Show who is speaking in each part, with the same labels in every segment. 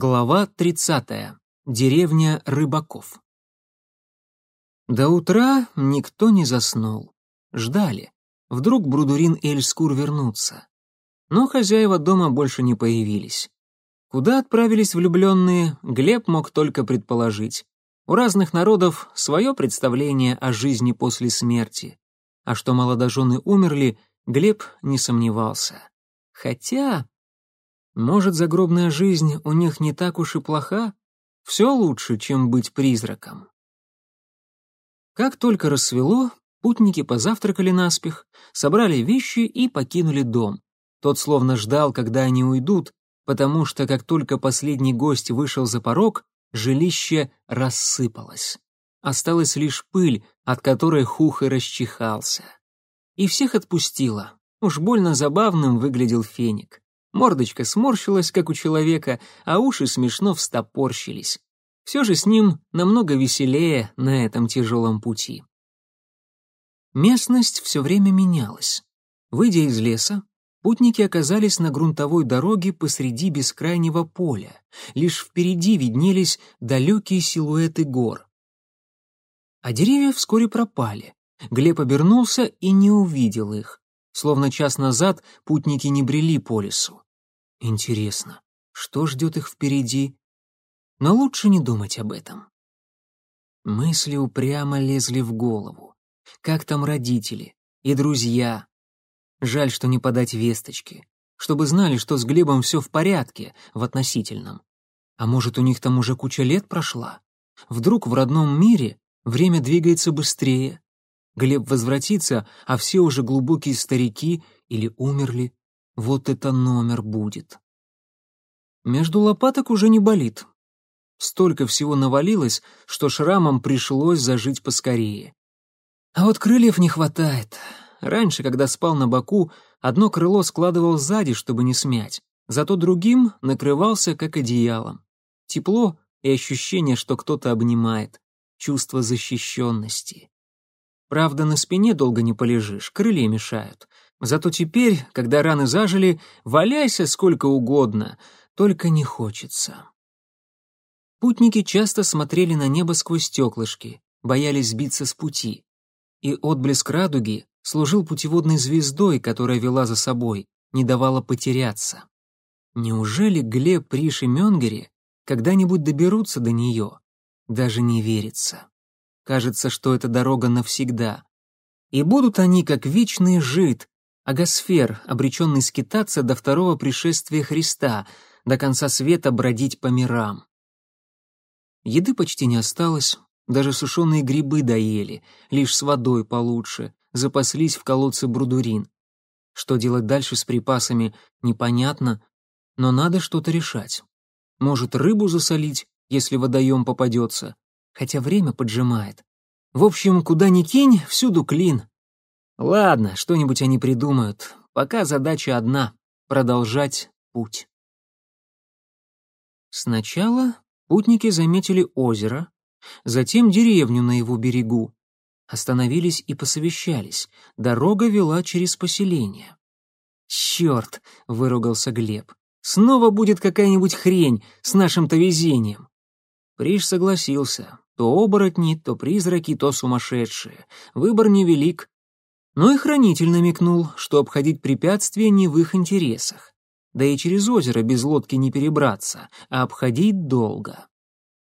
Speaker 1: Глава 30. Деревня Рыбаков. До утра никто не заснул. Ждали. Вдруг Брудурин и Эльскур вернутся. Но хозяева дома больше не появились. Куда отправились влюбленные, Глеб мог только предположить. У разных народов свое представление о жизни после смерти. А что молодожены умерли, Глеб не сомневался. Хотя может, загробная жизнь у них не так уж и плоха? Все лучше, чем быть призраком. Как только рассвело, путники позавтракали наспех, собрали вещи и покинули дом. Тот словно ждал, когда они уйдут, потому что как только последний гость вышел за порог, жилище рассыпалось. Осталась лишь пыль, от которой хух и расчихался. И всех отпустило. Уж больно забавным выглядел феник. Мордочка сморщилась, как у человека, а уши смешно встопорщились. Все же с ним намного веселее на этом тяжелом пути. Местность все время менялась. Выйдя из леса, путники оказались на грунтовой дороге посреди бескрайнего поля. Лишь впереди виднелись далекие силуэты гор. А деревья вскоре пропали. Глеб обернулся и не увидел их. Словно час назад путники не брели по лесу. Интересно, что ждет их впереди? Но лучше не думать об этом. Мысли упрямо лезли в голову. Как там родители и друзья? Жаль, что не подать весточки, чтобы знали, что с Глебом все в порядке, в относительном. А может, у них там уже куча лет прошла? Вдруг в родном мире время двигается быстрее? Глеб возвратится, а все уже глубокие старики или умерли. Вот это номер будет. Между лопаток уже не болит. Столько всего навалилось, что шрамом пришлось зажить поскорее. А вот крыльев не хватает. Раньше, когда спал на боку, одно крыло складывал сзади, чтобы не смять, зато другим накрывался как одеялом. Тепло и ощущение, что кто-то обнимает, чувство защищенности. Правда, на спине долго не полежишь, крылья мешают — Зато теперь, когда раны зажили, валяйся сколько угодно, только не хочется. Путники часто смотрели на небо сквозь стеклышки, боялись сбиться с пути. И отблеск радуги служил путеводной звездой, которая вела за собой, не давала потеряться. Неужели Глеб, Приш и Мёнгери когда-нибудь доберутся до нее? Даже не верится. Кажется, что эта дорога навсегда. И будут они, как вечный жид, Агосфер, обреченный скитаться до второго пришествия Христа, до конца света бродить по мирам. Еды почти не осталось, даже сушеные грибы доели, лишь с водой получше, запаслись в колодце Брудурин. Что делать дальше с припасами, непонятно, но надо что-то решать. Может, рыбу засолить, если водоем попадется, хотя время поджимает. В общем, куда ни кинь, всюду клин. Ладно, что-нибудь они придумают. Пока задача одна — продолжать путь. Сначала путники заметили озеро, затем деревню на его берегу. Остановились и посовещались. Дорога вела через поселение. «Черт!» — выругался Глеб. «Снова будет какая-нибудь хрень с нашим-то везением!» Приш согласился. То оборотни, то призраки, то сумасшедшие. Выбор невелик, но и хранитель намекнул, что обходить препятствия не в их интересах. Да и через озеро без лодки не перебраться, а обходить долго.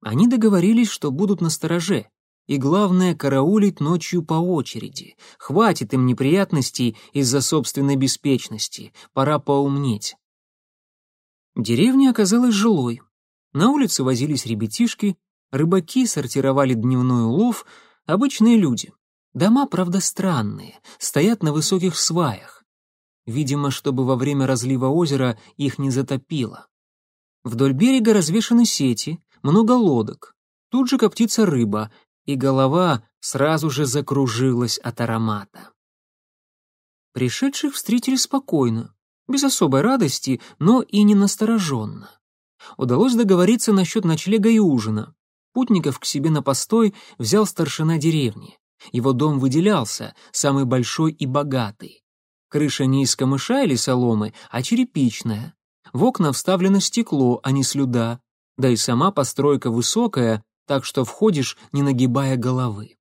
Speaker 1: Они договорились, что будут на стороже, и главное — караулить ночью по очереди. Хватит им неприятностей из-за собственной беспечности, пора поумнеть. Деревня оказалась жилой. На улице возились ребятишки, рыбаки сортировали дневной улов, обычные люди. Дома, правда, странные, стоят на высоких сваях. Видимо, чтобы во время разлива озера их не затопило. Вдоль берега развешаны сети, много лодок. Тут же коптится рыба, и голова сразу же закружилась от аромата. Пришедших встретили спокойно, без особой радости, но и не настороженно. Удалось договориться насчет ночлега и ужина. Путников к себе на постой взял старшина деревни. Его дом выделялся, самый большой и богатый. Крыша не из камыша или соломы, а черепичная. В окна вставлено стекло, а не слюда. да и сама постройка высокая, так что входишь, не нагибая головы.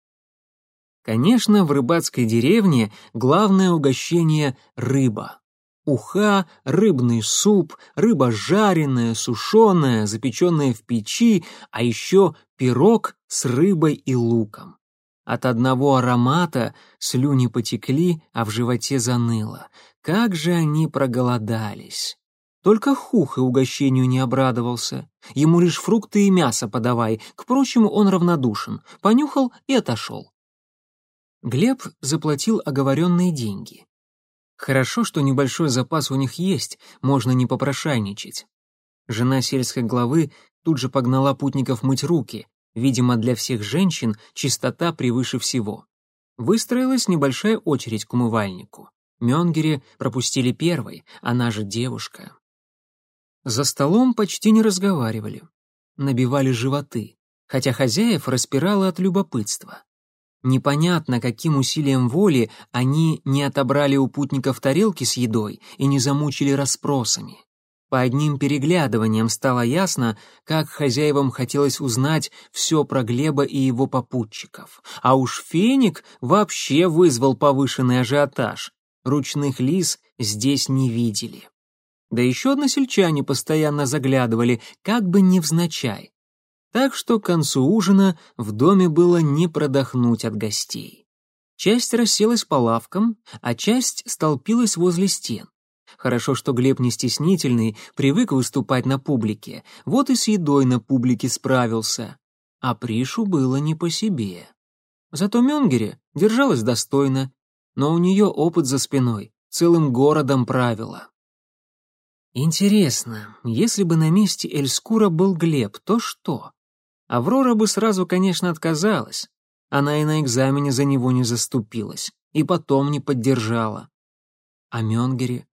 Speaker 1: Конечно, в рыбацкой деревне главное угощение — рыба. Уха, рыбный суп, рыба жареная, сушеная, запеченная в печи, а еще пирог с рыбой и луком. От одного аромата слюни потекли, а в животе заныло. Как же они проголодались! Только Хух и угощению не обрадовался. Ему лишь фрукты и мясо подавай, к прочему он равнодушен, понюхал и отошел. Глеб заплатил оговоренные деньги. Хорошо, что небольшой запас у них есть, можно не попрошайничать. Жена сельской главы тут же погнала путников мыть руки. Видимо, для всех женщин чистота превыше всего. Выстроилась небольшая очередь к умывальнику. Мёнгере пропустили первой, она же девушка. За столом почти не разговаривали. Набивали животы, хотя хозяев распирало от любопытства. Непонятно, каким усилием воли они не отобрали у путников тарелки с едой и не замучили расспросами. По одним переглядываниям стало ясно, как хозяевам хотелось узнать все про Глеба и его попутчиков. А уж Феник вообще вызвал повышенный ажиотаж. Ручных лис здесь не видели. Да еще односельчане постоянно заглядывали, как бы невзначай так что к концу ужина в доме было не продохнуть от гостей. Часть расселась по лавкам, а часть столпилась возле стен. Хорошо, что Глеб не стеснительный, привык выступать на публике, вот и с едой на публике справился. А Пришу было не по себе. Зато Мёнгере держалась достойно, но у нее опыт за спиной, целым городом правила. Интересно, если бы на месте Эльскура был Глеб, то что? Аврора бы сразу, конечно, отказалась. Она и на экзамене за него не заступилась, и потом не поддержала. А Мёнгере?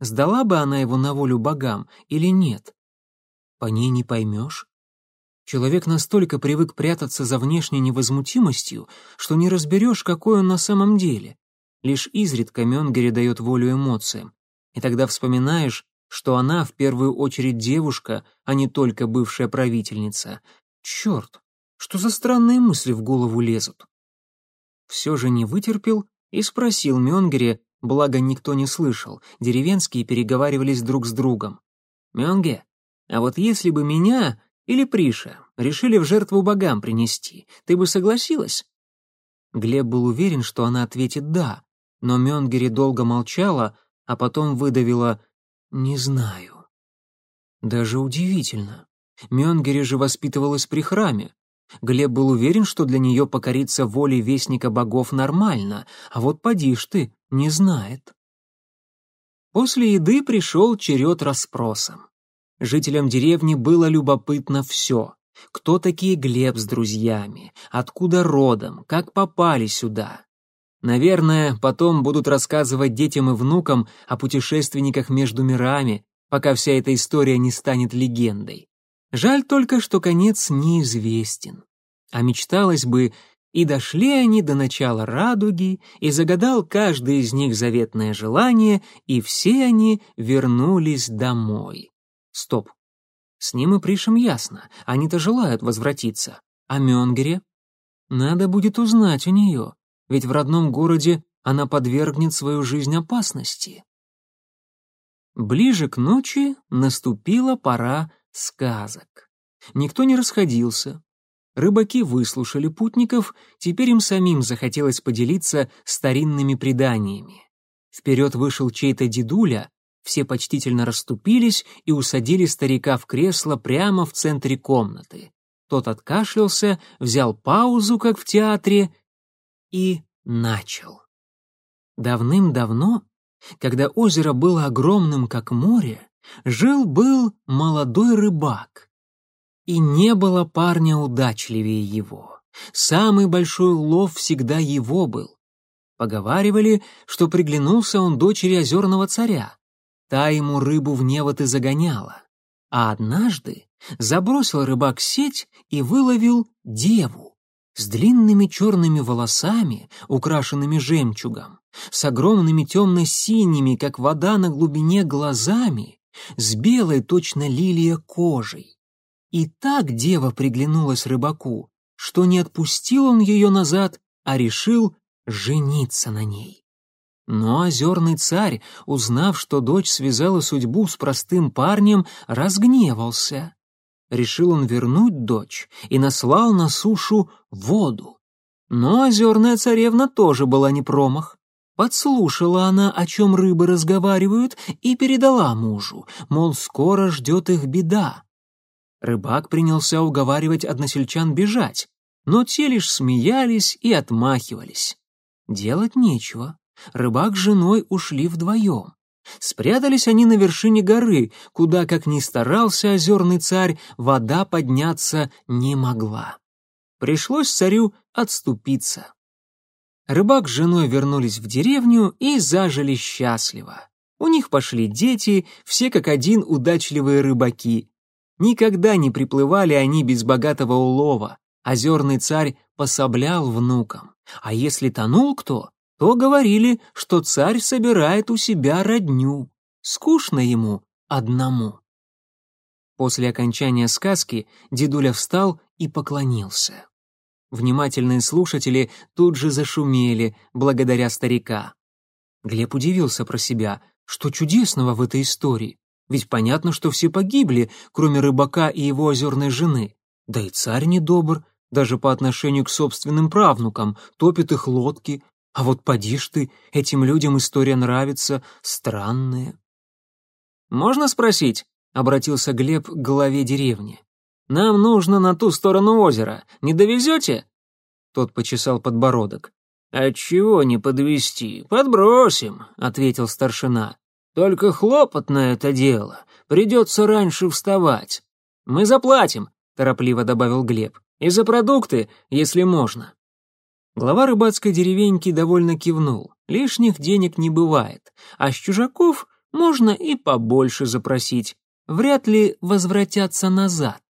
Speaker 1: Сдала бы она его на волю богам или нет? По ней не поймешь. Человек настолько привык прятаться за внешней невозмутимостью, что не разберешь, какой он на самом деле. Лишь изредка Мёнгере дает волю эмоциям. И тогда вспоминаешь, что она в первую очередь девушка, а не только бывшая правительница, Черт, что за странные мысли в голову лезут? Все же не вытерпел и спросил Мёнгере, благо никто не слышал, деревенские переговаривались друг с другом. «Мёнге, а вот если бы меня или Приша решили в жертву богам принести, ты бы согласилась?» Глеб был уверен, что она ответит «да», но Мёнгере долго молчала, а потом выдавила «не знаю». Даже удивительно. Мёнгере же воспитывалась при храме. Глеб был уверен, что для нее покориться воле вестника богов нормально, а вот поди ж ты, не знает. После еды пришел черед расспросам. Жителям деревни было любопытно все. Кто такие Глеб с друзьями, откуда родом, как попали сюда. Наверное, потом будут рассказывать детям и внукам о путешественниках между мирами, пока вся эта история не станет легендой. Жаль только, что конец неизвестен. А мечталось бы, и дошли они до начала радуги, и загадал каждый из них заветное желание, и все они вернулись домой. Стоп. С ним и Пришем ясно, они-то желают возвратиться. А Мёнгере? Надо будет узнать у нее, ведь в родном городе она подвергнет свою жизнь опасности. Ближе к ночи наступила пора сказок. Никто не расходился. Рыбаки выслушали путников, теперь им самим захотелось поделиться старинными преданиями. Вперед вышел чей-то дедуля, все почтительно расступились и усадили старика в кресло прямо в центре комнаты. Тот откашлялся, взял паузу, как в театре, и начал. Давным-давно, когда озеро было огромным, как море, Жил-был молодой рыбак. И не было парня удачливее его. Самый большой улов всегда его был. Поговаривали, что приглянулся он дочери озерного царя. Та ему рыбу в невод и загоняла. А однажды забросил рыбак сеть и выловил деву с длинными черными волосами, украшенными жемчугом, с огромными темно-синими, как вода на глубине, глазами с белой точно лилия кожей. И так дева приглянулась рыбаку, что не отпустил он ее назад, а решил жениться на ней. Но озерный царь, узнав, что дочь связала судьбу с простым парнем, разгневался. Решил он вернуть дочь и наслал на сушу воду. Но озерная царевна тоже была не промах. Подслушала она, о чем рыбы разговаривают, и передала мужу, мол, скоро ждет их беда. Рыбак принялся уговаривать односельчан бежать, но те лишь смеялись и отмахивались. Делать нечего. Рыбак с женой ушли вдвоем. Спрятались они на вершине горы, куда, как ни старался озерный царь, вода подняться не могла. Пришлось царю отступиться. Рыбак с женой вернулись в деревню и зажили счастливо. У них пошли дети, все как один удачливые рыбаки. Никогда не приплывали они без богатого улова. Озерный царь пособлял внукам. А если тонул кто, то говорили, что царь собирает у себя родню. Скучно ему одному. После окончания сказки дедуля встал и поклонился. Внимательные слушатели тут же зашумели, благодаря старика. Глеб удивился про себя, что чудесного в этой истории. Ведь понятно, что все погибли, кроме рыбака и его озерной жены. Да и царь недобр, даже по отношению к собственным правнукам, топит их лодки. А вот поди ж ты, этим людям история нравится, странная. «Можно спросить?» — обратился Глеб к главе деревни. Нам нужно на ту сторону озера. Не довезете?» Тот почесал подбородок. «Отчего не подвести? Подбросим», — ответил старшина. «Только хлопотно это дело. Придется раньше вставать». «Мы заплатим», — торопливо добавил Глеб. «И за продукты, если можно». Глава рыбацкой деревеньки довольно кивнул. Лишних денег не бывает, а с чужаков можно и побольше запросить. Вряд ли возвратятся назад.